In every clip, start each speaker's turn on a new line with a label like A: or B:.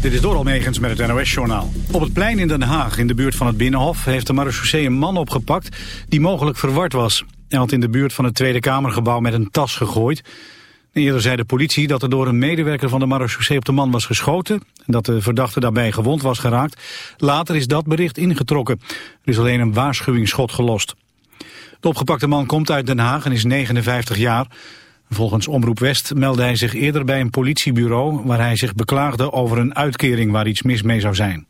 A: Dit is door Almegens met het NOS-journaal. Op het plein in Den Haag, in de buurt van het Binnenhof... heeft de marechaussee een man opgepakt die mogelijk verward was. Hij had in de buurt van het Tweede Kamergebouw met een tas gegooid. Eerder zei de politie dat er door een medewerker van de marechaussee op de man was geschoten... en dat de verdachte daarbij gewond was geraakt. Later is dat bericht ingetrokken. Er is alleen een waarschuwingsschot gelost. De opgepakte man komt uit Den Haag en is 59 jaar... Volgens Omroep West meldde hij zich eerder bij een politiebureau... waar hij zich beklaagde over een uitkering waar iets mis mee zou zijn.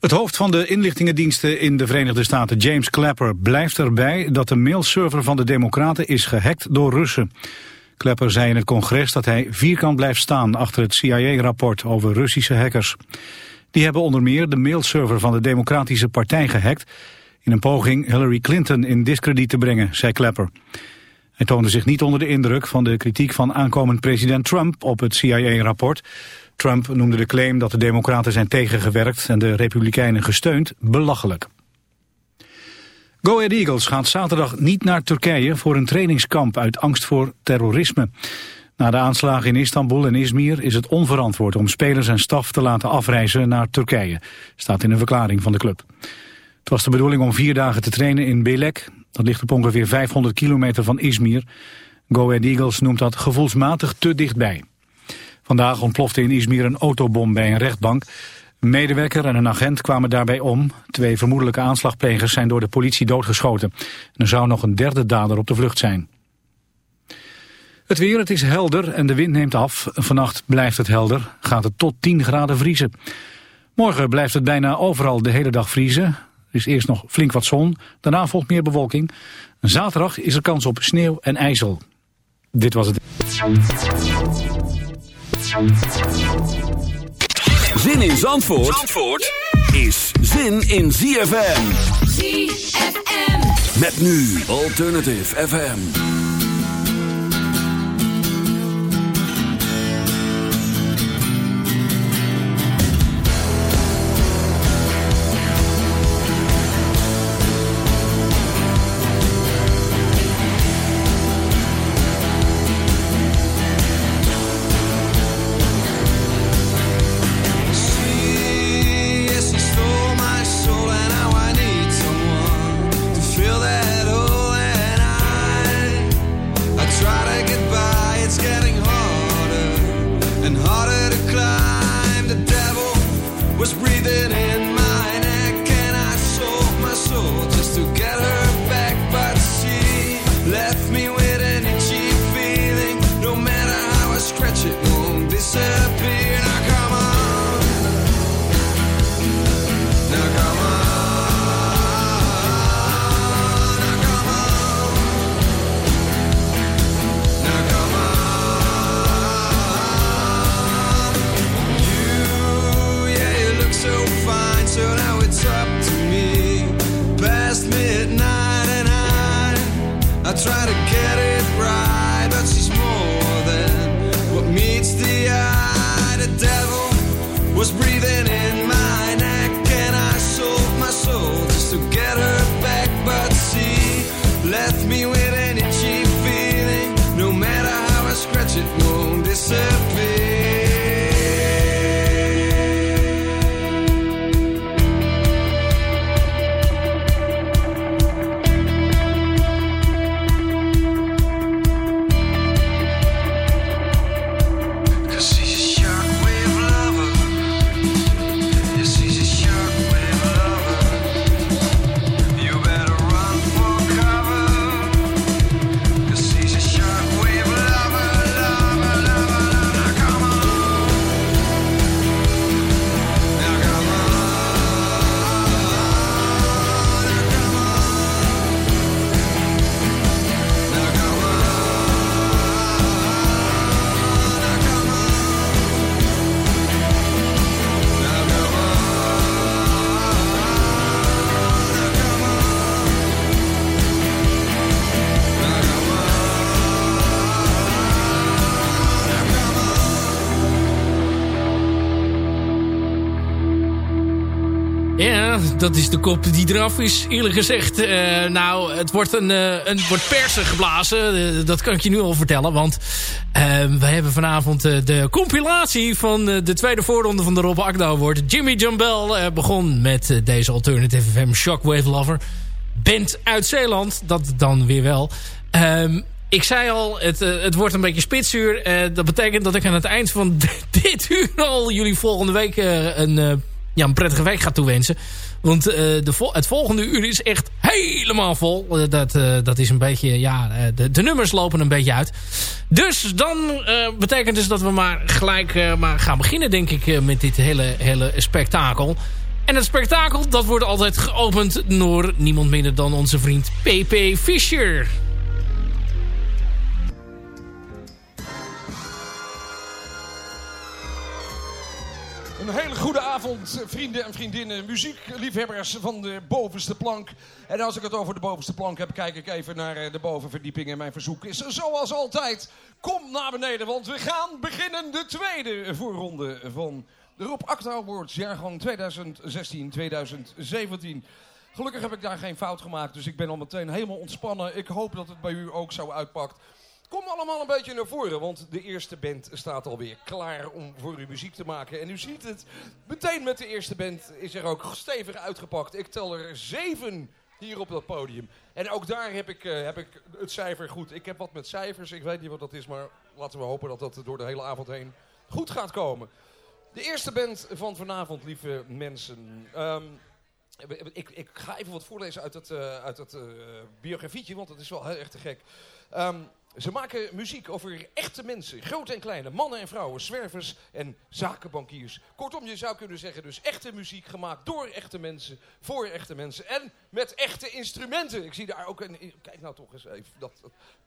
A: Het hoofd van de inlichtingendiensten in de Verenigde Staten, James Clapper, blijft erbij dat de mailserver van de Democraten is gehackt door Russen. Clapper zei in het congres dat hij vierkant blijft staan achter het CIA-rapport over Russische hackers. Die hebben onder meer de mailserver van de Democratische Partij gehackt in een poging Hillary Clinton in discrediet te brengen, zei Clapper. Hij toonde zich niet onder de indruk van de kritiek van aankomend president Trump op het CIA-rapport. Trump noemde de claim dat de democraten zijn tegengewerkt en de republikeinen gesteund belachelijk. Go Ahead Eagles gaat zaterdag niet naar Turkije voor een trainingskamp uit angst voor terrorisme. Na de aanslagen in Istanbul en Izmir is het onverantwoord om spelers en staf te laten afreizen naar Turkije, staat in een verklaring van de club. Het was de bedoeling om vier dagen te trainen in Belek, dat ligt op ongeveer 500 kilometer van Izmir. Go Ahead Eagles noemt dat gevoelsmatig te dichtbij. Vandaag ontplofte in Izmir een autobom bij een rechtbank. Een medewerker en een agent kwamen daarbij om. Twee vermoedelijke aanslagplegers zijn door de politie doodgeschoten. er zou nog een derde dader op de vlucht zijn. Het weer, het is helder en de wind neemt af. Vannacht blijft het helder, gaat het tot 10 graden vriezen. Morgen blijft het bijna overal de hele dag vriezen. Er is eerst nog flink wat zon, daarna volgt meer bewolking. Zaterdag is er kans op sneeuw en ijzel. Dit was het.
B: Zin in Zandvoort, Zandvoort is zin in ZFM.
C: ZFM.
B: Met nu Alternative FM.
D: Dat is de kop die eraf is, eerlijk gezegd. Uh, nou, het wordt, een, uh, een wordt persen geblazen. Uh, dat kan ik je nu al vertellen. Want we hebben vanavond de compilatie van de tweede voorronde van de Rob Akda Award. Jimmy Jambel begon met deze Alternative FM Shockwave Lover. Band uit Zeeland, dat dan weer wel. Um, ik zei al, het, het wordt een beetje spitsuur. dat betekent dat ik aan het eind van dit uur al jullie volgende week een ja, een prettige week gaat toewensen. Want uh, de het volgende uur is echt helemaal vol. Uh, dat, uh, dat is een beetje, ja, de, de, nummers lopen een beetje uit. Dus dan betekent dus dat we maar gelijk maar gaan beginnen, denk ik, met dit hele, hele spektakel. En het spektakel, dat wordt altijd geopend door niemand minder dan onze vriend PP Fischer.
E: Vrienden en vriendinnen, muziekliefhebbers van de bovenste plank. En als ik het over de bovenste plank heb, kijk ik even naar eh, de bovenverdieping. En mijn verzoek is zoals altijd, kom naar beneden, want we gaan beginnen de tweede voorronde van de Rob Acta Awards, jaargang 2016-2017. Gelukkig heb ik daar geen fout gemaakt, dus ik ben al meteen helemaal ontspannen. Ik hoop dat het bij u ook zo uitpakt. Kom allemaal een beetje naar voren, want de eerste band staat alweer klaar om voor u muziek te maken. En u ziet het, meteen met de eerste band is er ook stevig uitgepakt. Ik tel er zeven hier op dat podium. En ook daar heb ik, uh, heb ik het cijfer goed. Ik heb wat met cijfers, ik weet niet wat dat is, maar laten we hopen dat dat door de hele avond heen goed gaat komen. De eerste band van vanavond, lieve mensen. Um, ik, ik, ga even wat voorlezen uit het, uh, uit uh, biografietje, want het is wel heel erg te gek. Um, ze maken muziek over echte mensen, grote en kleine, mannen en vrouwen, zwervers en zakenbankiers. Kortom, je zou kunnen zeggen dus echte muziek gemaakt door echte mensen, voor echte mensen en met echte instrumenten. Ik zie daar ook een, kijk nou toch eens even, dat,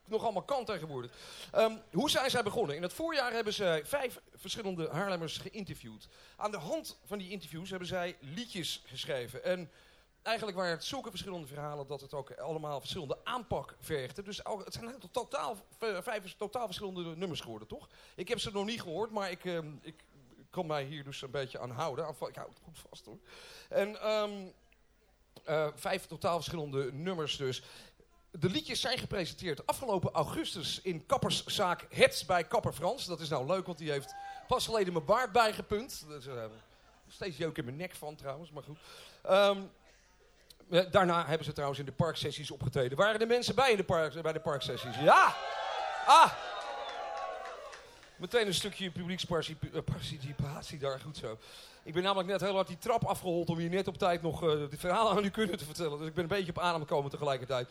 E: nog allemaal kan tegenwoordig. Um, hoe zijn zij begonnen? In het voorjaar hebben ze vijf verschillende Haarlemmers geïnterviewd. Aan de hand van die interviews hebben zij liedjes geschreven en eigenlijk waren het zulke verschillende verhalen dat het ook allemaal verschillende aanpak vergde. Dus het zijn totaal, vijf totaal verschillende nummers geworden, toch? Ik heb ze nog niet gehoord, maar ik, uh, ik kan mij hier dus een beetje aan houden. Ik hou het goed vast hoor. En um, uh, vijf totaal verschillende nummers dus. De liedjes zijn gepresenteerd afgelopen augustus in kapperszaak Hets bij Kapper Frans. Dat is nou leuk, want die heeft pas geleden mijn baard bijgepunt. Dat is, uh, steeds jeuk in mijn nek van trouwens, maar goed. Um, Daarna hebben ze trouwens in de parksessies opgetreden. Waren er mensen bij in de park, bij de parksessies? Ja! Ah! Meteen een stukje publieksparticipatie daar, goed zo. Ik ben namelijk net heel hard die trap afgehold om hier net op tijd nog uh, dit verhaal aan u kunnen te vertellen. Dus ik ben een beetje op adem gekomen tegelijkertijd.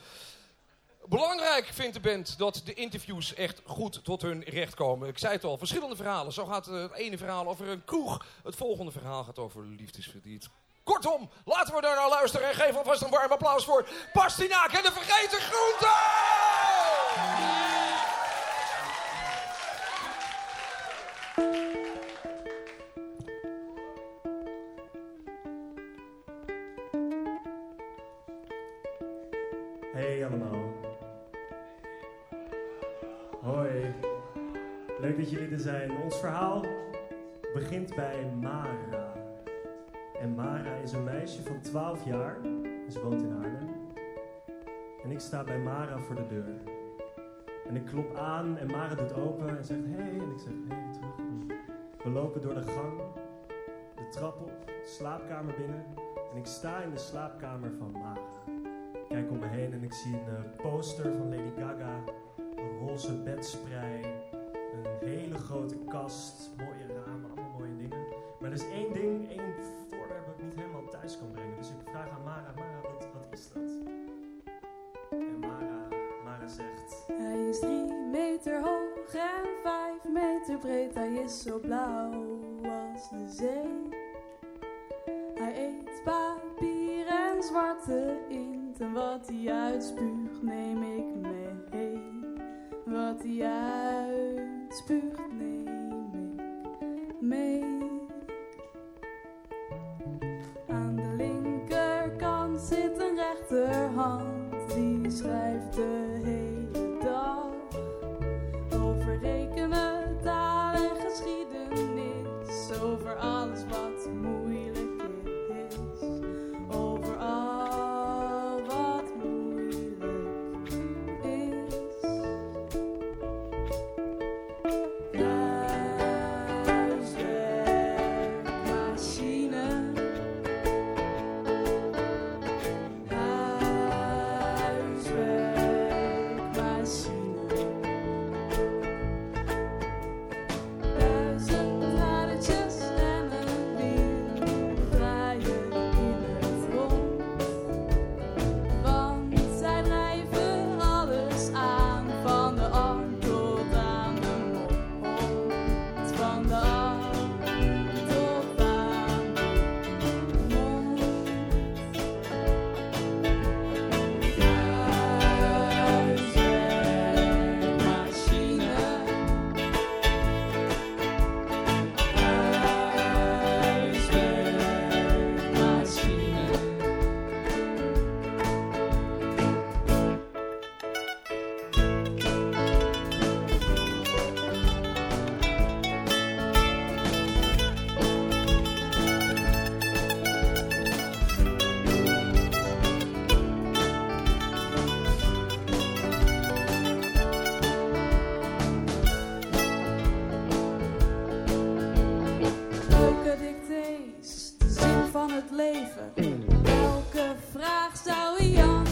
E: Belangrijk vindt de band dat de interviews echt goed tot hun recht komen. Ik zei het al, verschillende verhalen. Zo gaat het ene verhaal over een kroeg. Het volgende verhaal gaat over liefdesverdriet. Kortom, laten we daar naar luisteren en geef alvast een warm applaus voor Pastinaak en de vergeten groenten!
F: Hey 12 jaar. Ze woont in Arnhem. En ik sta bij Mara voor de deur. En ik klop aan en Mara doet open en zegt hey. En ik zeg hey terug. we lopen door de gang, de trap op, de slaapkamer binnen. En ik sta in de slaapkamer van Mara. Ik kijk om me heen en ik zie een uh, poster van Lady Gaga. Een roze bedsprei. Een hele grote kast. Mooie ramen, allemaal mooie dingen. Maar er is één ding, één niet helemaal thuis kan brengen. Is
G: zo blauw als de zee. Hij eet papier en zwarte inkt. En wat hij uitspuugt neem ik mee. Wat hij uitspuugt neem ik mee. zit een rechterhand die schrijft de hele de zin van het leven. Welke vraag zou
C: Jan?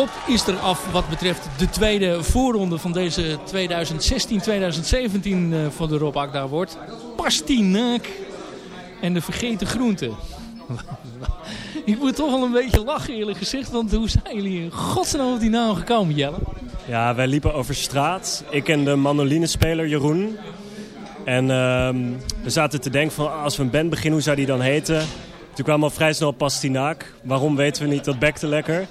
C: Kop is er af wat betreft de tweede voorronde van deze 2016-2017 eh, van de Rob Akda wordt. Pastinaak en de vergeten groenten. Ik moet toch wel een beetje lachen eerlijk gezegd, want hoe zijn jullie in godsnaam op die naam gekomen Jelle?
H: Ja, wij liepen over straat. Ik en de mandolinespeler Jeroen. En ehm, we zaten te denken van ah, als we een band beginnen, hoe zou die dan heten? Toen kwam al vrij snel Pastinaak. Waarom weten we niet, dat bekte lekker.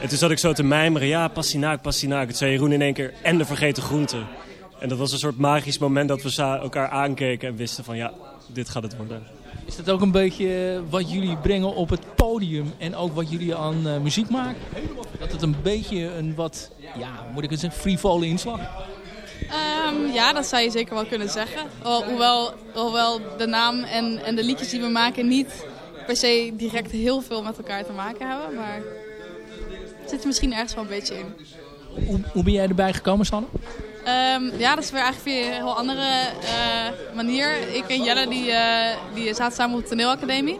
H: En toen zat ik zo te mijmeren, ja, Pastinaak, Pastinaak. Het zei Jeroen in één keer, en de vergeten groenten. En dat was een soort magisch moment dat we elkaar aankeken en wisten van ja, dit gaat het worden.
C: Is dat ook een beetje eh, wat jullie brengen op het podium en ook wat jullie aan eh, muziek maken? Dat het een beetje een wat, ja, moet ik het zeggen, frivole inslag?
I: Ehm, ja, dat zou je zeker wel kunnen zeggen. Hoewel, hoewel de naam en, en de liedjes die we maken niet per se direct heel veel met elkaar te maken hebben. Maar het zit er misschien ergens wel een beetje in.
C: Hoe, hoe ben jij erbij gekomen, Sanne?
I: Ehm, ja, dat is weer eigenlijk via een heel andere eh, manier. Ik en Jelle die, eh, die zaten samen op de toneelacademie.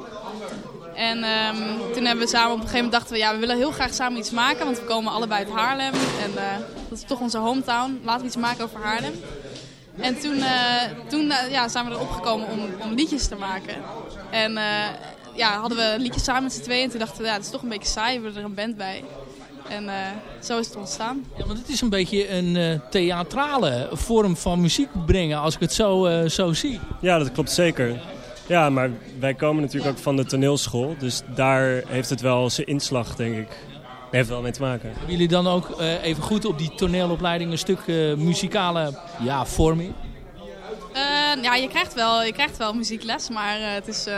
I: En ehm, toen hebben we samen op een gegeven moment dachten we, ja, we willen heel graag samen iets maken. Want we komen allebei uit Haarlem. En eh, dat is toch onze hometown. Laten we iets maken over Haarlem. En toen, toen ja, zijn we erop gekomen om, om liedjes te maken. En ja, hadden we liedjes samen met z'n tweeën. En toen dachten we, ja, het is toch een beetje saai. We hebben er een band bij. En eh, zo is het ontstaan.
C: Ja, want het is een beetje een eh, theatrale vorm van muziek brengen, als ik het zo, eh, zo zie.
H: Ja, dat klopt zeker. Ja, maar wij komen natuurlijk ook van de toneelschool. Dus daar heeft het wel zijn inslag, denk ik. Heeft wel mee te maken.
C: Hebben jullie dan ook eh, even goed op die toneelopleiding een stuk eh, muzikale ja, vorming?
I: Eh, ja, je krijgt wel, je krijgt wel muziekles, maar eh, het, is, eh,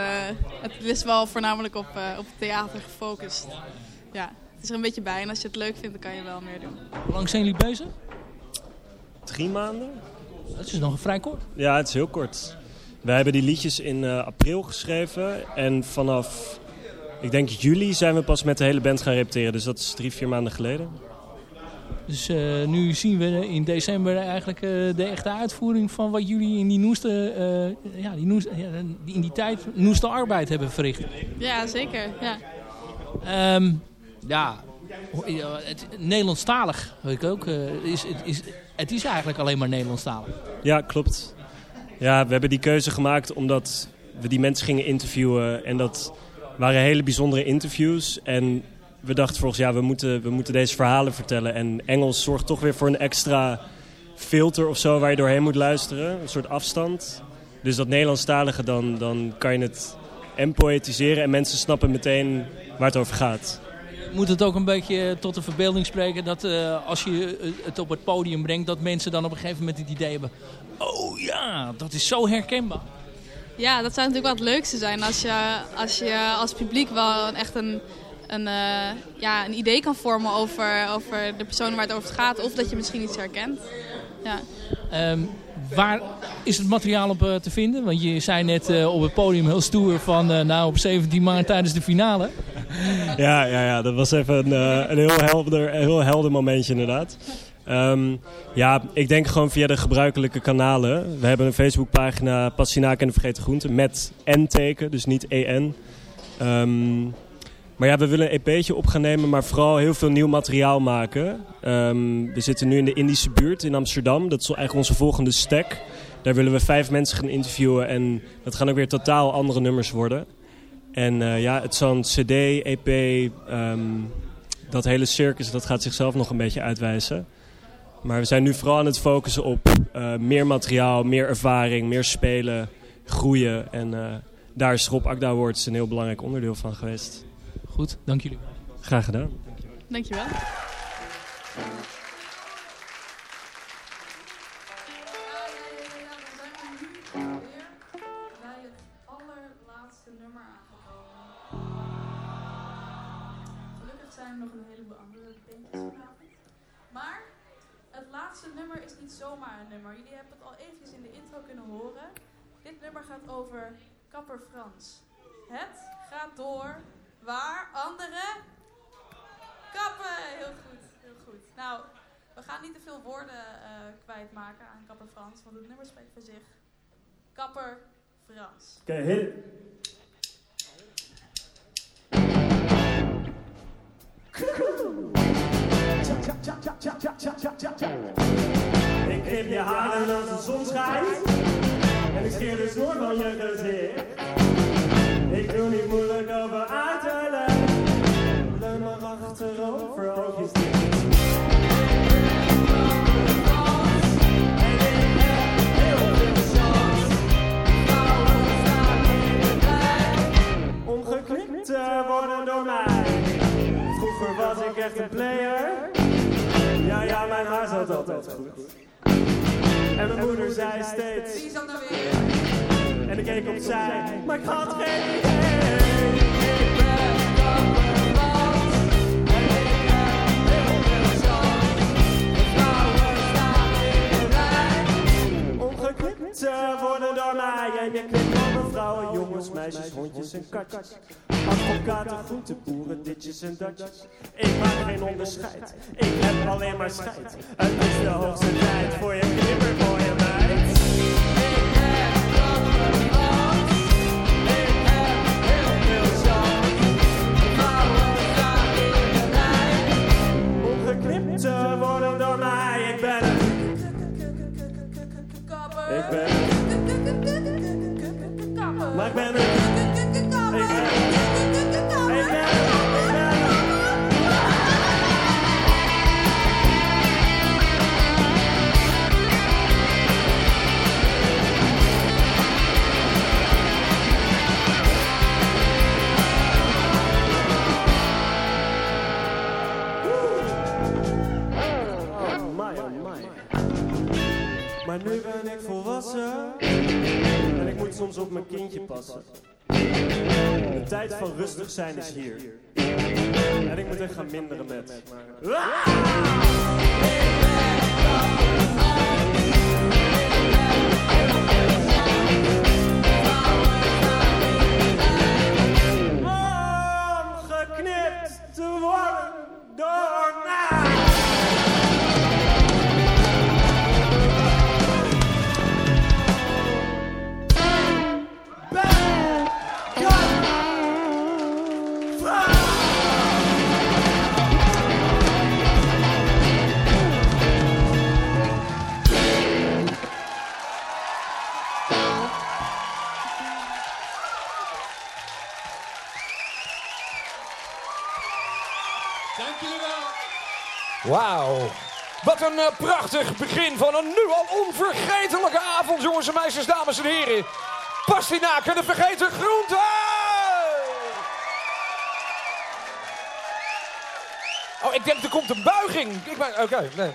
I: het is wel voornamelijk op, eh, op theater gefocust. Ja, is er een beetje bij en als je het leuk vindt, dan kan je wel meer doen.
C: Hoe lang zijn jullie bezig?
H: Drie maanden?
C: Dat is nog vrij kort.
H: Ja, het is heel kort. Wij hebben die liedjes in eh, april geschreven. En vanaf, ik denk juli, zijn we pas met de hele band gaan repeteren. Dus dat is drie, vier maanden geleden.
C: Dus eh, nu zien we in december eigenlijk eh, de echte uitvoering van wat jullie in die noeste, eh, ja, die noeste, ja, die in die tijd noeste arbeid hebben verricht.
I: Ja, zeker. Ja.
C: Ehm, ja, Nederlandstalig, weet ik ook. eh, is, het, is, het is eigenlijk alleen maar Nederlandstalig.
H: Ja, klopt. Ja, we hebben die keuze gemaakt omdat we die mensen gingen interviewen. En dat waren hele bijzondere interviews. En we dachten volgens ja, we moeten, we moeten deze verhalen vertellen. En Engels zorgt toch weer voor een extra filter of zo waar je doorheen moet luisteren. Een soort afstand. Dus dat Nederlandstalige, dan, dan kan je het en poëtiseren en mensen snappen meteen waar het over gaat.
C: Moet het ook een beetje tot de verbeelding spreken dat eh, als je eh, het op het podium brengt, dat mensen dan op een gegeven moment het idee hebben: oh ja, dat is zo herkenbaar.
I: ja, dat zou natuurlijk wel het leukste zijn als je als, je als publiek wel echt een, een, eh, ja, een idee kan vormen over, over de persoon waar het over gaat. Of dat je misschien iets herkent. Ja.
C: Ehm, waar is het materiaal op eh, te vinden? Want je zei net eh, op het podium heel stoer van eh, nou op 17 maart tijdens de finale.
H: Ja, ja, ja, dat was even een, een heel, helder, heel helder momentje inderdaad. Ehm, ja, ik denk gewoon via de gebruikelijke kanalen. We hebben een Facebookpagina Pastinaak en de Vergeten Groenten met N-teken, dus niet EN. Ehm, maar ja, we willen een EP'tje op gaan nemen, maar vooral heel veel nieuw materiaal maken. Ehm, we zitten nu in de Indische buurt in Amsterdam. Dat is eigenlijk onze volgende stack. Daar willen we vijf mensen gaan interviewen en dat gaan ook weer totaal andere nummers worden. En eh, ja, het zo'n CD, EP, ehm, dat hele circus, dat gaat zichzelf nog een beetje uitwijzen. Maar we zijn nu vooral aan het focussen op eh, meer materiaal, meer ervaring, meer spelen, groeien. En eh, daar is Rob Akda Awards een heel belangrijk onderdeel van geweest.
C: Goed, dank jullie wel.
H: Graag gedaan.
I: Dankjewel.
G: zijn er nog een heleboel andere bandjes vanavond. Maar het laatste nummer is niet zomaar een nummer. Jullie hebben het al eventjes in de intro kunnen horen. Dit nummer gaat over Kapper Frans. Het gaat door waar andere kappen. Heel goed, heel goed. Nou, we gaan niet te veel woorden uh, kwijtmaken aan Kapper Frans, want het nummer spreekt voor zich. Kapper Frans.
F: Oké, okay, hit Ik geef je haren als de zon schijnt. En ik scheer de snor van je gezicht. Ik doe niet moeilijk echt een player. Ja, ja, mijn haar zat altijd goed. En mijn moeder zei steeds.
I: Wie is dat nou weer?
F: En ik keek opzij, maar ik had geen idee. Omgeknipt te worden door mij. En je knipt vrouwen, jongens, meisjes, hondjes en katjes. Advocaten, groenteboeren, ditjes en datjes. Ik maak geen onderscheid, ik heb alleen maar scheid. Het is de hoogste tijd voor je knipper, mooie meid. Ik heb kappervans, ik heb heel veel chance. Vrouwen staan in de rij, omgeknipt te worden door mij. Ik ben een... Ik ben een... Maar ik ben op mijn kindje passen. De tijd van rustig zijn is hier. En ik moet echt gaan minderen met. Omgeknipt te worden door mij.
E: Wauw. Wat een eh, prachtig begin van een nu al onvergetelijke avond, jongens en meisjes, dames en heren. Pastinaak en de vergeten groenten! Oh, ik denk er komt een buiging. Oké, nee.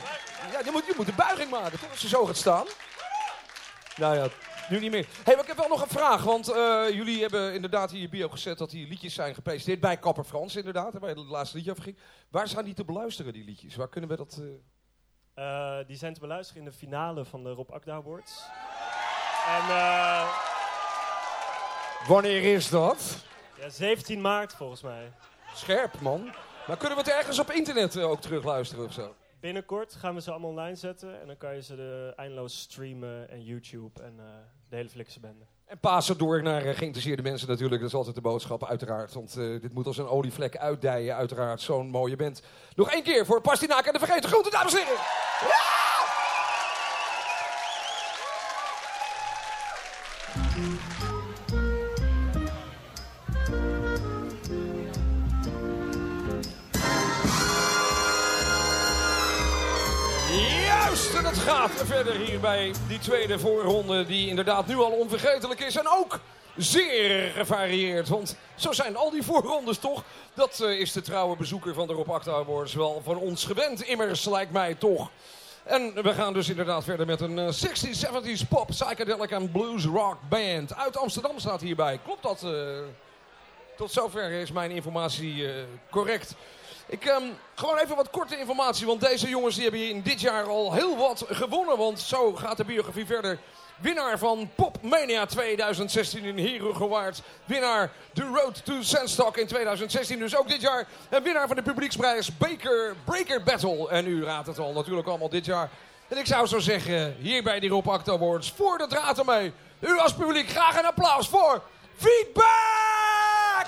E: Ja, je moet, je moet een buiging maken, toch? Als je zo gaat staan. Nou ja, nu niet meer. hey, maar ik heb wel nog een vraag. Want eh, jullie hebben inderdaad hier in je bio gezet dat die liedjes zijn gepresenteerd. Bij Kapper Frans inderdaad, waar het laatste liedje over ging. Waar zijn die te beluisteren, die liedjes? Waar kunnen we dat... eh,
F: Eh, die zijn te beluisteren in de finale van de Rob Akda Awards. En
E: Wanneer is dat?
F: ja, 17 maart volgens mij.
E: Scherp, man. Maar kunnen we het ergens op internet ook terugluisteren of zo?
F: Binnenkort gaan we ze allemaal online zetten. En dan kan je ze de eindeloos streamen en YouTube en eh, de hele flikse bende.
E: En pasen door naar eh, geïnteresseerde mensen natuurlijk. Dat is altijd de boodschap, uiteraard. Want eh, dit moet als een olievlek uitdijen, uiteraard. Zo'n mooie band. Nog één keer voor Pastinaak en de Vergeten Groenten, dames en heren. Juist, gaat verder hier bij die tweede voorronde, die inderdaad nu al onvergetelijk is. En ook zeer gevarieerd, want zo zijn al die voorrondes toch. Dat eh, is de trouwe bezoeker van de Rob Acta Awards wel van ons gewend, immers lijkt mij toch. En we gaan dus inderdaad verder met een eh, 60s, 70s pop, psychedelic en blues rock band. Uit Amsterdam staat hierbij. Klopt dat? eh? tot zover is mijn informatie correct. Ik, ehm, gewoon even wat korte informatie, want deze jongens die hebben hier in dit jaar al heel wat gewonnen. Want zo gaat de biografie verder. Winnaar van Popmania 2016 in Herugewaard. Winnaar The Road to Sandstock in 2016. Dus ook dit jaar. En winnaar van de publieksprijs Baker Breaker Battle. En u raadt het al, natuurlijk allemaal dit jaar. En ik zou zo zeggen, hier bij die Rob Acta Awards, voor de draad ermee. U als publiek graag een applaus voor Feedback!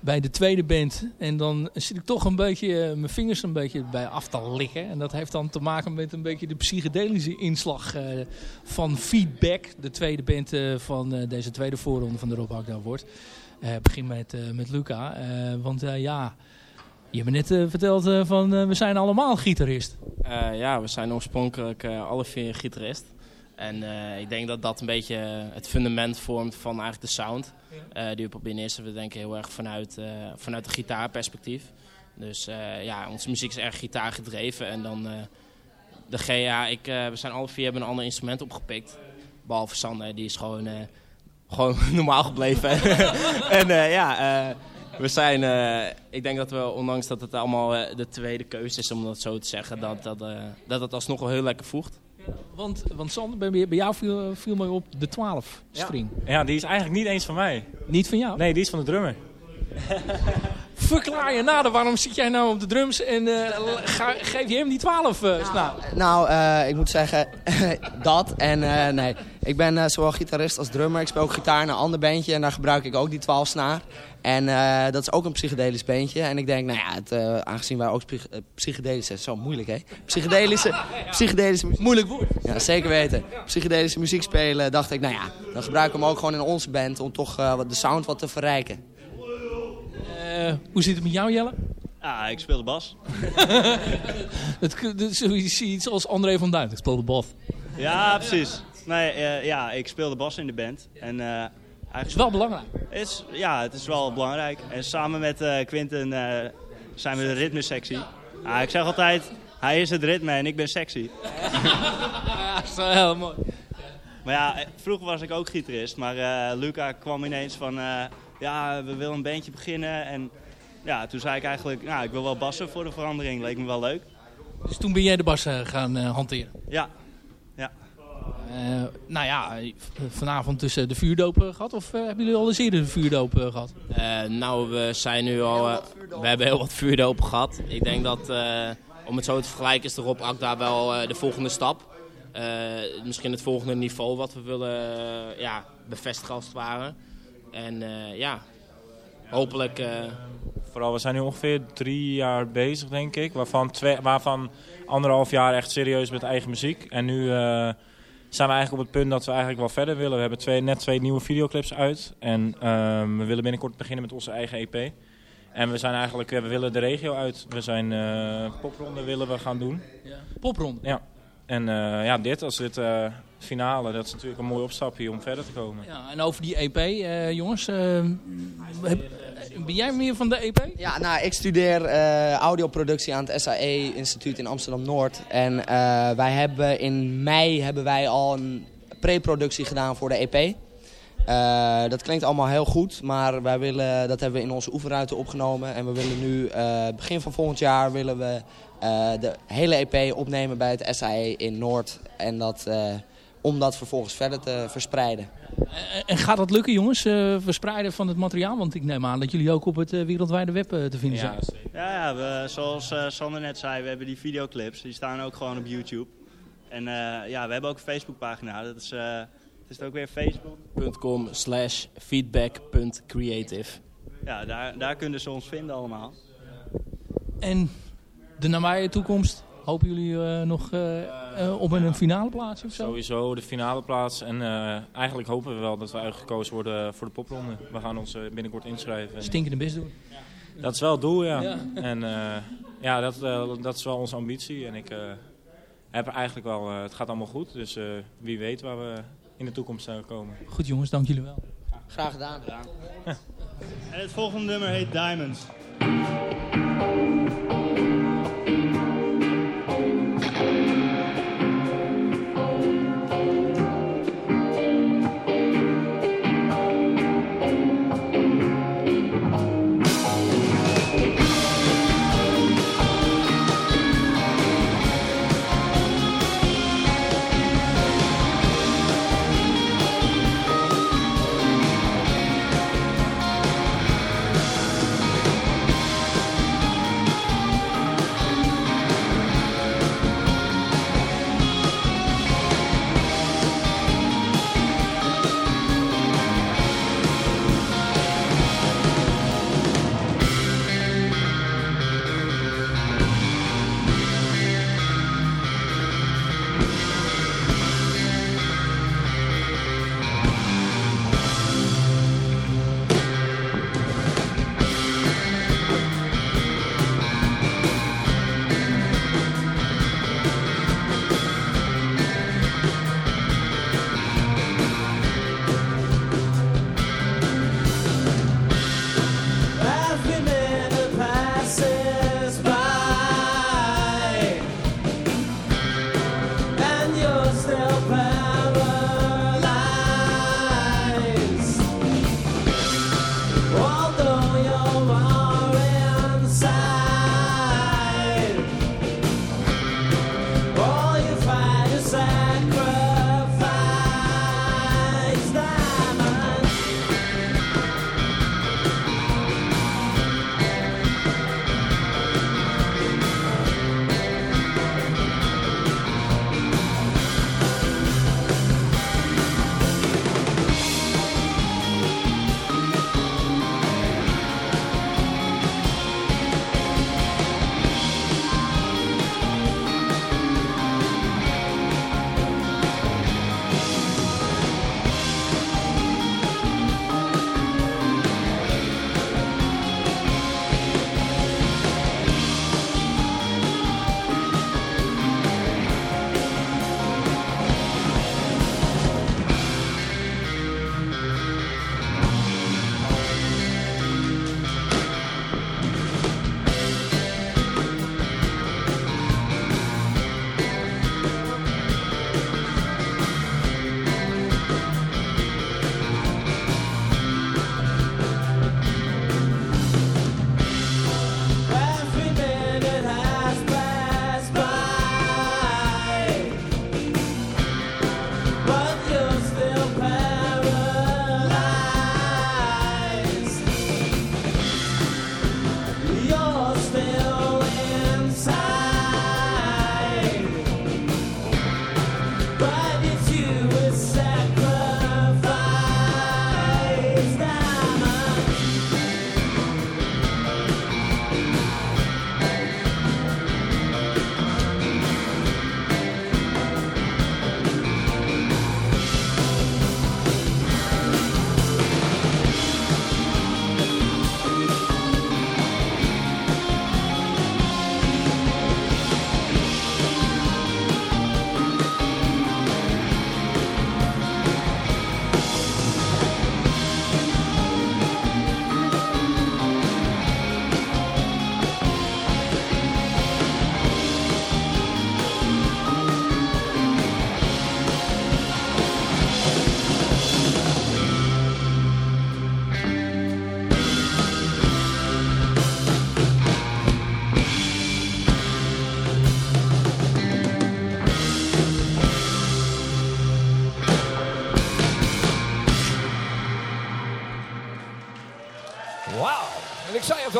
C: Bij de tweede band. En dan zit ik toch een beetje eh, mijn vingers een beetje bij af te liggen. En dat heeft dan te maken met een beetje de psychedelische inslag eh, van Feedback. De tweede band eh, van deze tweede voorronde van de Rob Agda wordt. Begin met, met Luca. Want ja, je hebt me net verteld van we zijn allemaal gitarist.
J: Ja, we zijn oorspronkelijk alle vier gitarist. En eh, ik denk dat dat een beetje het fundament vormt van eigenlijk de sound. eh, die we proberen te zetten. We denken heel erg vanuit, eh, vanuit de gitaarperspectief. Dus ja, onze muziek is erg gitaargedreven. En dan de GA, ik, we zijn alle vier hebben een ander instrument opgepikt. Behalve Sander, die is gewoon, gewoon normaal gebleven. en ja, we zijn, ik denk dat we, ondanks dat het allemaal de tweede keuze is, om dat zo te zeggen, dat, dat, dat het alsnog wel heel lekker voegt.
C: Want, want Sander, bij, bij jou viel, viel mij op de 12 string.
K: Ja, die is eigenlijk niet eens van mij.
C: Niet van jou?
K: Nee, die is van de drummer.
C: Verklaar je nader, waarom zit jij nou op de drums en eh, ga- geef je hem die 12 uh, snaar?
L: Nou, eh, ik moet zeggen dat. En eh, nee, ik ben eh, zowel gitarist als drummer. Ik speel ook gitaar in een ander bandje en daar gebruik ik ook die 12 snaar. En eh, dat is ook een psychedelisch beentje. En ik denk, nou ja, het, eh, aangezien wij ook psych- eh, psychedelische... Zo moeilijk, hè? Psychedelische... psychedelische muziek,
C: Moeilijk woord.
L: ja, zeker weten. Psychedelische muziek spelen, dacht ik, nou ja, dan gebruiken we hem ook gewoon in onze band... om toch eh, de sound wat te verrijken.
C: Eh, hoe zit het met jou, Jelle?
M: Ja, ik speel de bas.
C: Dat is zoiets als André van Duin. Ik speel de bot.
M: Ja, precies. Nee, eh, ja, ik speel de bas in de band. En, eh,
C: Dat is wel belangrijk.
M: Is, ja, het is wel belangrijk. En samen met eh Quinten eh, zijn we de ritmesectie. Ja, ik zeg altijd, hij is het ritme en ik ben sexy.
C: Ja, dat is wel heel mooi.
M: Maar ja, eh, vroeger was ik ook gitarist. Maar eh, Luca kwam ineens van, eh, ja, we willen een bandje beginnen. En ja, toen zei ik eigenlijk, nou, ik wil wel bassen voor de verandering. Leek me wel leuk.
C: Dus toen ben jij de bas gaan eh, hanteren.
M: Ja, ja.
C: Eh, nou ja, eh, vanavond dus eh, de vuurdoop eh, gehad? Of eh, hebben jullie al eens eerder de vuurdoop eh, gehad?
J: Eh, nou, we zijn nu al. we hebben heel wat vuurdopen gehad. Ik denk dat, eh, om het zo te vergelijken, is de Rob Akda wel eh, de volgende stap. Eh, misschien het volgende niveau wat we willen ja, bevestigen als het ware. En eh, ja, hopelijk. eh,
K: Vooral, we zijn nu ongeveer drie jaar bezig, denk ik. Waarvan, twee, waarvan anderhalf jaar echt serieus met eigen muziek. En nu eh, zijn we eigenlijk op het punt dat we eigenlijk wel verder willen. We hebben twee, net twee nieuwe videoclips uit. En ehm, we willen binnenkort beginnen met onze eigen EP. En we zijn eigenlijk, we willen de regio uit. We zijn eh popronde willen we gaan doen.
C: Popronde?
K: Ja. En eh, ja, dit als dit eh, finale, dat is natuurlijk een mooi opstapje om verder te komen.
C: Ja, en over die EP, eh, jongens. eh, heb- ben jij meer van de EP?
L: Ja, nou, ik studeer eh, audioproductie aan het SAE-instituut in Amsterdam-Noord. En eh, wij hebben in mei hebben wij al een pre-productie gedaan voor de EP. Eh, dat klinkt allemaal heel goed, maar wij willen, dat hebben we in onze oefenruimte opgenomen. En we willen nu, eh, begin van volgend jaar, willen we eh, de hele EP opnemen bij het SAE in Noord. En dat, eh, om dat vervolgens verder te verspreiden.
C: En gaat dat lukken, jongens? eh, verspreiden van het materiaal? Want ik neem aan dat jullie ook op het eh, wereldwijde web eh, te vinden zijn.
M: Ja, ja we, zoals Sander net zei, we hebben die videoclips. Die staan ook gewoon op YouTube. En eh, ja, we hebben ook een Facebookpagina. Dat is, eh, het is ook weer Facebook.
J: .com slash feedback.creative.
M: Ja, daar, daar kunnen ze ons vinden allemaal.
C: En de nabije toekomst, hopen jullie eh, nog eh, eh, op een finale plaats of zo?
K: Sowieso de finale plaats. En eh, eigenlijk hopen we wel dat we uitgekozen worden voor de popronde. We gaan ons binnenkort inschrijven. En
C: Stinkende best doen.
K: Dat is wel het doel, ja.
C: Ja.
K: En eh, ja, dat, dat is wel onze ambitie. En ik eh, heb eigenlijk wel, het gaat allemaal goed. Dus eh, wie weet waar we in de toekomst zijn komen.
C: Goed jongens, dank jullie wel.
L: Graag gedaan.
M: En het volgende nummer heet Diamonds.
N: Diamonds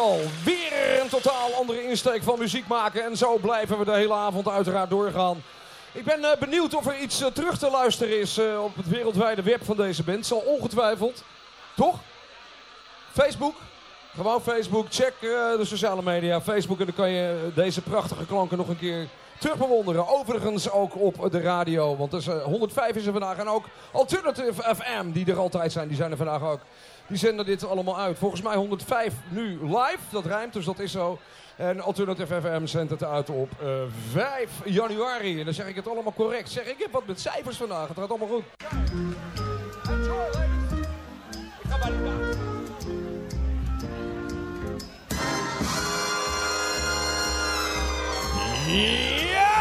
E: al, weer een totaal andere insteek van muziek maken. En zo blijven we de hele avond uiteraard doorgaan. Ik ben eh, benieuwd of er iets eh, terug te luisteren is eh, op het wereldwijde web van deze band. Zal ongetwijfeld. Toch? Facebook? Gewoon Facebook. Check de sociale media. Facebook en dan kan je deze prachtige klanken nog een keer terug bewonderen. Overigens ook op de radio. Want dus, eh, 105 is er vandaag. En ook Alternative FM, die er altijd zijn. Die zijn er vandaag ook. Die zenden dit allemaal uit. Volgens mij 105 nu live. Dat rijmt, dus dat is zo. En Alternative FM zendt het uit op eh, 5 januari. En dan zeg ik het allemaal correct. Zeg, ik heb wat met cijfers vandaag. Het gaat allemaal goed.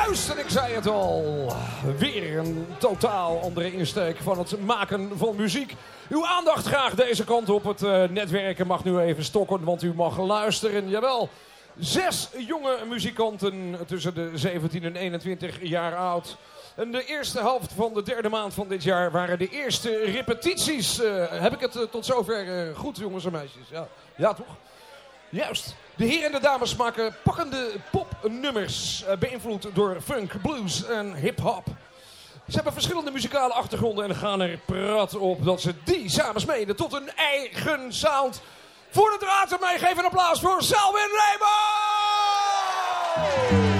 E: En ik zei het al. Weer een totaal andere insteek van het maken van muziek. Uw aandacht graag deze kant op. Het eh, netwerken mag nu even stokken, want u mag luisteren. Jawel, zes jonge muzikanten tussen de 17 en 21 jaar oud. En de eerste helft van de derde maand van dit jaar waren de eerste repetities. Eh, heb ik het eh, tot zover goed, jongens en meisjes? Ja, ja toch? Juist. De heren en de dames maken pakkende popnummers, eh, beïnvloed door funk, blues en hip-hop. Ze hebben verschillende muzikale achtergronden en gaan er prat op dat ze die samen smeden tot een eigen sound. Voor de draad ermee, geef een applaus voor Selwyn Raymond!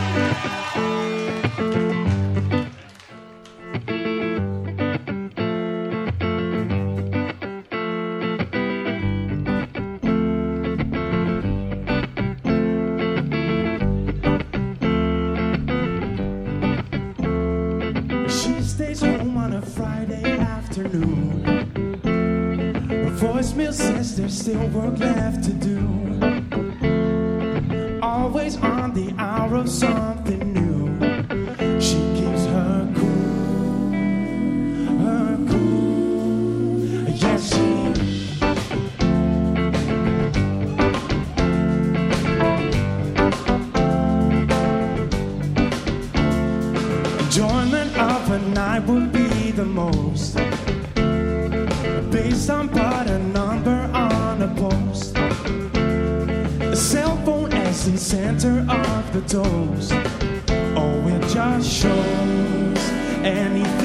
O: Afternoon. Her voicemail says there's still work left to do. Always on the hour of something new. She keeps her cool, her cool. Yes, she. Enjoyment of a night would be the most on a number on a post. A cell phone as the center of the dose. Oh, it just shows anything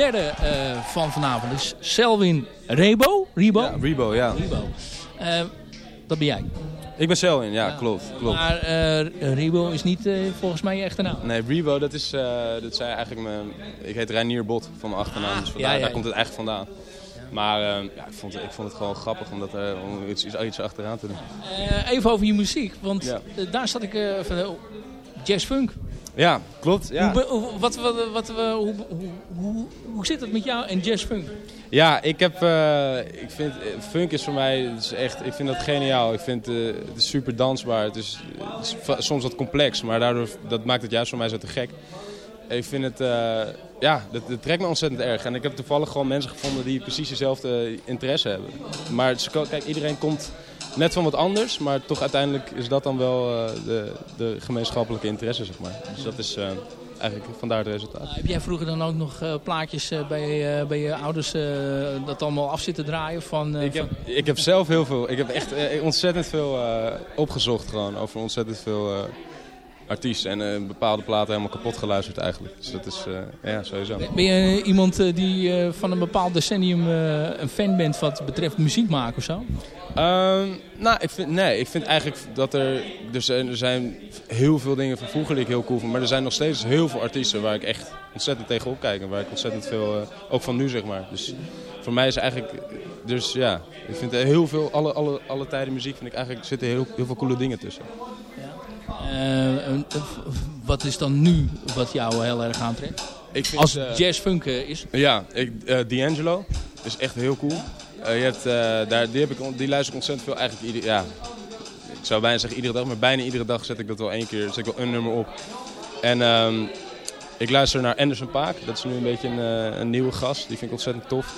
C: derde eh, van vanavond is Selwin Rebo. Rebo?
K: Ja, Rebo, ja.
C: Rebo. Eh, dat ben jij.
K: Ik ben Selwin, ja, klopt. klopt.
C: Maar eh, Rebo is niet volgens mij je echte naam.
K: Nee, Rebo, dat is, dat zijn eigenlijk mijn... Ik heet Reinier Bot van mijn achternaam, dus vandaar,
C: ja,
K: daar komt het eigenlijk vandaan. Maar ja, ik, vond, ik vond het gewoon grappig om, dat, om iets, iets, achteraan te doen.
C: Even over je muziek, want
K: Ja.
C: daar zat ik van oh, jazz funk.
K: Ja, klopt. Ja.
C: Hoe, wat, wat, wat, we- hoe, hoe, hoe, zit het met jou en jazz funk?
K: Ja, ik heb, eh, ik vind, eh, funk is voor mij, is echt, ik vind dat geniaal. Ik vind, eh, het is super dansbaar. Het is, het is soms wat complex, maar daardoor, dat maakt het juist voor mij zo te gek. Ik vind het, eh, ja, dat, dat trekt me ontzettend erg. En ik heb toevallig gewoon mensen gevonden die precies dezelfde interesse hebben. Maar het kijk, iedereen komt net van wat anders, maar toch uiteindelijk is dat dan wel eh, de, de gemeenschappelijke interesse, zeg maar. Dus dat is eh, eigenlijk vandaar het resultaat.
C: Heb jij vroeger dan ook nog eh, plaatjes bij, bij je ouders dat allemaal af zitten draaien? Van,
K: Ik heb,
C: van-
K: ik heb zelf heel veel, ik heb echt ontzettend veel opgezocht gewoon over ontzettend veel artiesten. En eh, bepaalde platen helemaal kapot geluisterd eigenlijk. Dus dat is, eh, ja, sowieso.
C: Ben je iemand eh, die van een bepaald decennium een fan bent wat betreft muziek maken of zo?
K: Ehm, nou, ik vind, nee, ik vind eigenlijk dat er, zijn, er zijn heel veel dingen van vroeger die ik heel cool vind. Maar er zijn nog steeds heel veel artiesten waar ik echt ontzettend tegenop kijk. En waar ik ontzettend veel, ook van nu zeg maar. Dus voor mij is eigenlijk, dus ja, ik vind heel veel, alle, alle, alle tijden muziek vind ik eigenlijk, zitten heel, heel veel coole dingen tussen.
C: Eh, en, eh, wat is dan nu wat jou heel erg aantrekt?
K: Ik vind,
C: Als
K: eh,
C: jazz funk eh, is.
K: Ja, ik, eh, D'Angelo is echt heel cool. Eh, je hebt, eh, daar, die, heb ik, die luister ik ontzettend veel. Eigenlijk ieder, ja, ik zou bijna zeggen iedere dag, maar bijna iedere dag zet ik dat wel één keer, zet ik wel een nummer op. En ehm, ik luister naar Anderson Paak. Dat is nu een beetje een, eh, een nieuwe gast. Die vind ik ontzettend tof.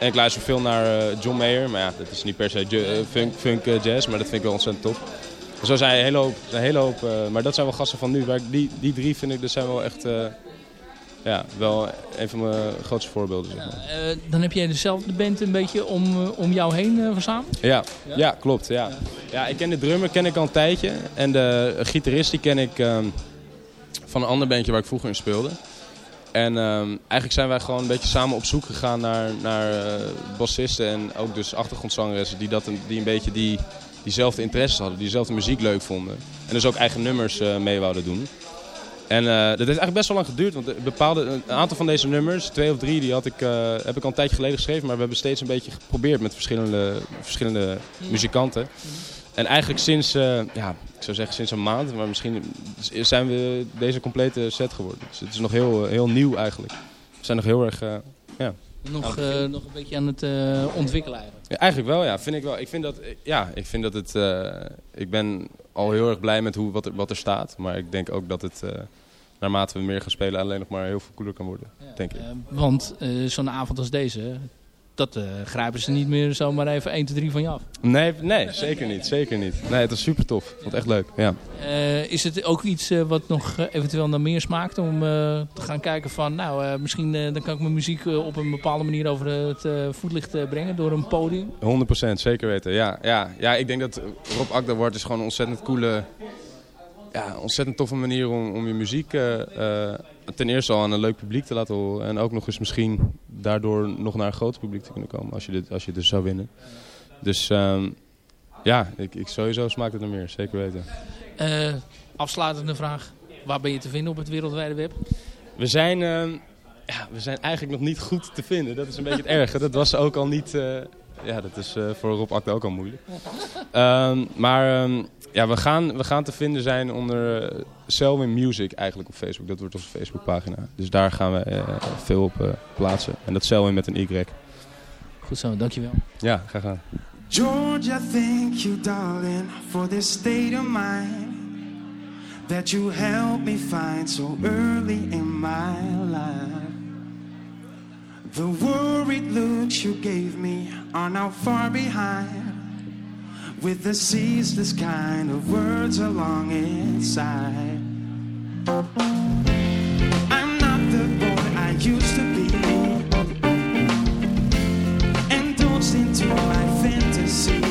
K: En ik luister veel naar eh, John Mayer. Maar ja, dat is niet per se eh, funk, funk eh, jazz, maar dat vind ik wel ontzettend tof. Zo zijn een hele hoop, een hele hoop eh, maar dat zijn wel gasten van nu. Die, die drie vind ik, dat zijn wel echt, eh, ja, wel een van mijn grootste voorbeelden. Zeg maar.
C: Eh, dan heb jij dezelfde band een beetje om, om jou heen verzameld?
K: Ja,
C: Ja?
K: ja? klopt. Ja. Ja, ik ken de drummer ken ik al een tijdje. En de gitarist die ken ik ehm, van een ander bandje waar ik vroeger in speelde. En ehm, eigenlijk zijn wij gewoon een beetje samen op zoek gegaan naar, naar eh, bassisten en ook dus achtergrondzangeressen die, dat een, die een beetje die, diezelfde interesses hadden, die dezelfde muziek leuk vonden. En dus ook eigen nummers eh, mee wouden doen. En eh, dat heeft eigenlijk best wel lang geduurd, want een bepaalde, een aantal van deze nummers, twee of drie, die had ik, eh, heb ik al een tijdje geleden geschreven. Maar we hebben steeds een beetje geprobeerd met verschillende, verschillende muzikanten. En eigenlijk sinds, eh, ja, ik zou zeggen sinds een maand, maar misschien zijn we deze complete set geworden. Dus het is nog heel, eh, heel nieuw eigenlijk. We zijn nog heel erg, eh, ja.
C: Nog, eh, nog een beetje aan het eh, ontwikkelen eigenlijk.
K: Ja, eigenlijk wel, ja. Vind ik wel. Ik vind dat, ja, ik vind dat het. eh, ik ben al heel erg blij met hoe, wat, er, wat er staat. Maar ik denk ook dat het, eh, naarmate we meer gaan spelen, alleen nog maar heel veel cooler kan worden. Denk ik.
C: Eh, want eh, zo'n avond als deze, dat eh, grijpen ze niet meer zomaar even 1, 2, 3 van je af.
K: Nee, nee, zeker niet. Zeker niet. Nee, het was super tof. Ik vond het echt leuk. Ja.
C: Eh, is het ook iets eh, wat nog eventueel naar meer smaakt om te gaan kijken van, nou, misschien dan kan ik mijn muziek op een bepaalde manier over het voetlicht brengen door een podium?
K: 100% zeker weten. Ja, ja, ja, ik denk dat Rob Akda wordt is gewoon een ontzettend coole, ja, ontzettend toffe manier om, om je muziek eh, eh, ten eerste al aan een leuk publiek te laten horen. En ook nog eens misschien daardoor nog naar een groter publiek te kunnen komen als je, dit, als je dus zou winnen. Dus ehm, ja, ik, ik sowieso smaakt het naar meer, zeker weten.
C: Eh, afsluitende vraag, waar ben je te vinden op het wereldwijde web?
K: We zijn, ehm, ja, we zijn eigenlijk nog niet goed te vinden. Dat is een beetje het erge. Dat was ook al niet... eh, ja, dat is eh, voor Rob Akda ook al moeilijk. Ehm, maar ja, we gaan, we gaan te vinden zijn onder eh, Selwyn Music eigenlijk op Facebook. Dat wordt onze Facebookpagina. Dus daar gaan we uh, veel op eh, plaatsen. En dat Selwyn met een Y.
C: Goed zo, dankjewel.
K: Ja, ga gedaan.
O: Georgia, thank you darling for this state of mind That you helped me find so early in my life The worried looks you gave me are now far behind with the ceaseless kind of words along its side. I'm not the boy I used to be, indulged into my fantasy.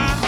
E: Ah.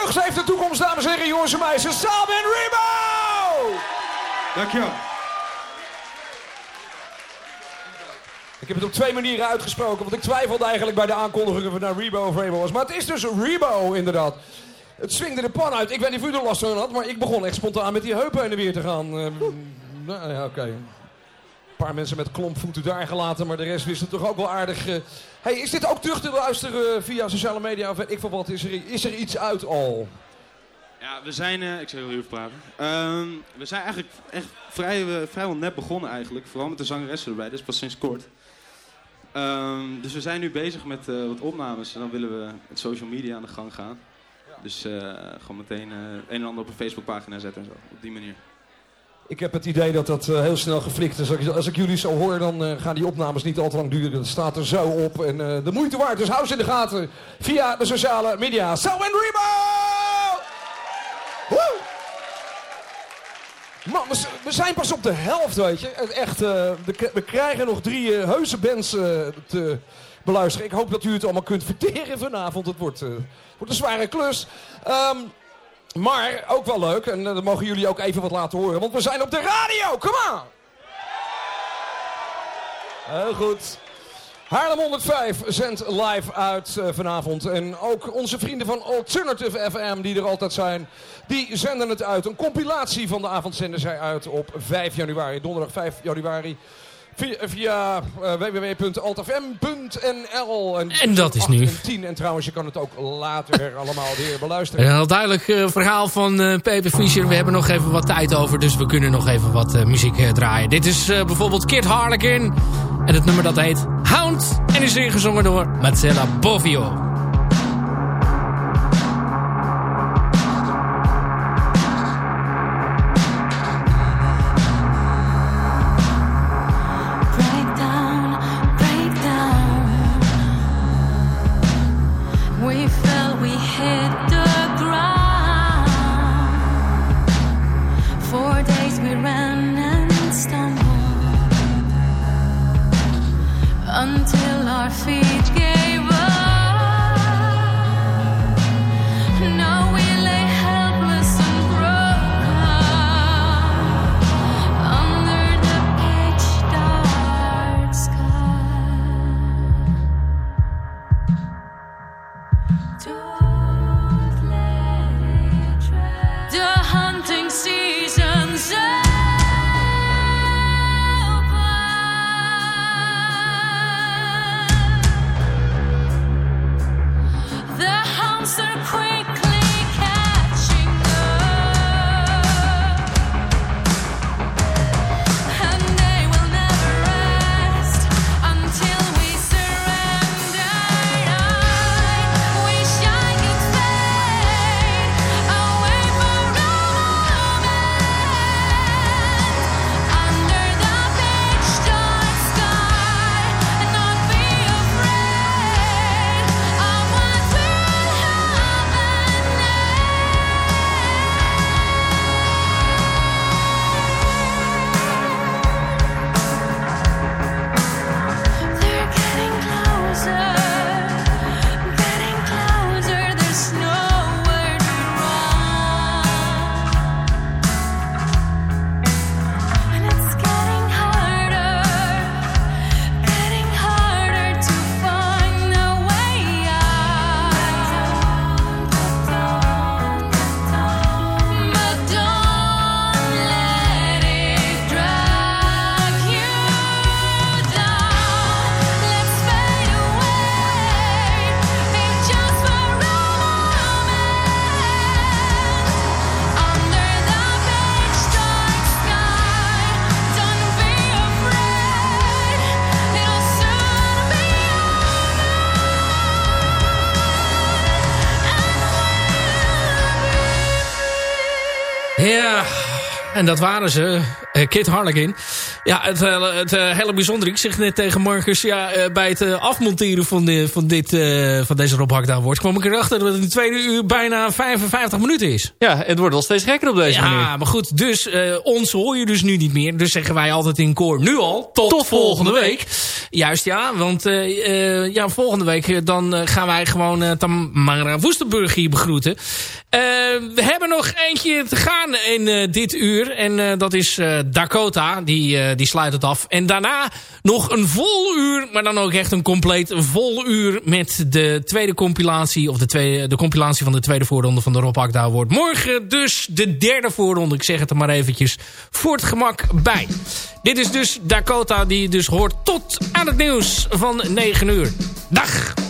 E: Buigs heeft de toekomst, dames en heren, jongens en meisjes. Samen en Rebo.
K: Dankjewel.
E: Ik heb het op twee manieren uitgesproken, want ik twijfelde eigenlijk bij de aankondigingen van naar nou Rebo of Rebo was. Maar het is dus Rebo, inderdaad. Het swingde de pan uit. Ik weet niet of u er last van had, maar ik begon echt spontaan met die heupen en weer te gaan. Eh, nou ja, oké. Een paar mensen met klompvoeten daar gelaten, maar de rest wist het toch ook wel aardig. Uh. Hey, is dit ook terug te luisteren via sociale media of ik van wat? Is er, is er iets uit al?
K: Ja, we zijn, uh, ik zal heel even praten. Ehm, we zijn eigenlijk echt vrij, uh, vrijwel net begonnen eigenlijk. Vooral met de zangeressen erbij, dat is pas sinds kort. Um, dus we zijn nu bezig met uh, wat opnames en dan willen we met social media aan de gang gaan. Dus gewoon meteen een en ander op een Facebookpagina zetten en zo, op die manier.
E: Ik heb het idee dat dat heel snel geflikt is. Als ik, jullie zo hoor, dan gaan die opnames niet al te lang duren. Dat staat er zo op en de moeite waard. Dus hou ze in de gaten via de sociale media. So and! Man, we zijn pas op de helft, weet je. Echt, we krijgen nog drie heuse bands te beluisteren. Ik hoop dat u het allemaal kunt verteren vanavond. Het wordt, wordt een zware klus. Um, maar ook wel leuk, en dat mogen jullie ook even wat laten horen. Want we zijn op de radio, come on! Heel goed. Haarlem 105 zendt live uit uh, vanavond. En ook onze vrienden van Alternative FM, die er altijd zijn, die zenden het uit. Een compilatie van de avond zenden zij uit op 5 januari, donderdag 5 januari. Via, via uh, www.altfm.nl.
P: En, en dat is nu.
E: En, 10. en trouwens, je kan het ook later allemaal weer beluisteren.
P: Een heel duidelijk uh, verhaal van uh, Pepe Fischer. We hebben nog even wat tijd over, dus we kunnen nog even wat muziek draaien. Dit is bijvoorbeeld Kid Harlequin. En het nummer dat heet Hound. En is ingezongen door Marcella Bovio. En dat waren ze. Uh, Kit Harlequin. Ja, het, uh, het uh, hele bijzondere. Ik zeg net tegen Marcus. Ja, bij het afmonteren van, de, van, dit, van deze Rob Hakda wordt... kwam ik erachter dat het in de tweede uur bijna 55 minuten is.
Q: Ja, het wordt al steeds gekker op deze
P: ja,
Q: manier.
P: Ja, maar goed. Dus ons hoor je dus nu niet meer. Dus zeggen wij altijd in koor nu al. Tot, tot volgende week. Juist ja, want ja, volgende week dan gaan wij gewoon Tamara Woestenburg hier begroeten.
R: we hebben nog eentje te gaan in uh, dit uur. En uh, dat is uh, Dakota. Die, die sluit het af. En daarna nog een vol uur. Maar dan ook echt een compleet vol uur. Met de tweede compilatie. Of de, tweede, de compilatie van de tweede voorronde van de Rob Akda wordt. Morgen dus de derde voorronde. Ik zeg het er maar eventjes voor het gemak bij. Dit is dus Dakota. Die dus hoort tot aan het nieuws van 9 uur. Dag!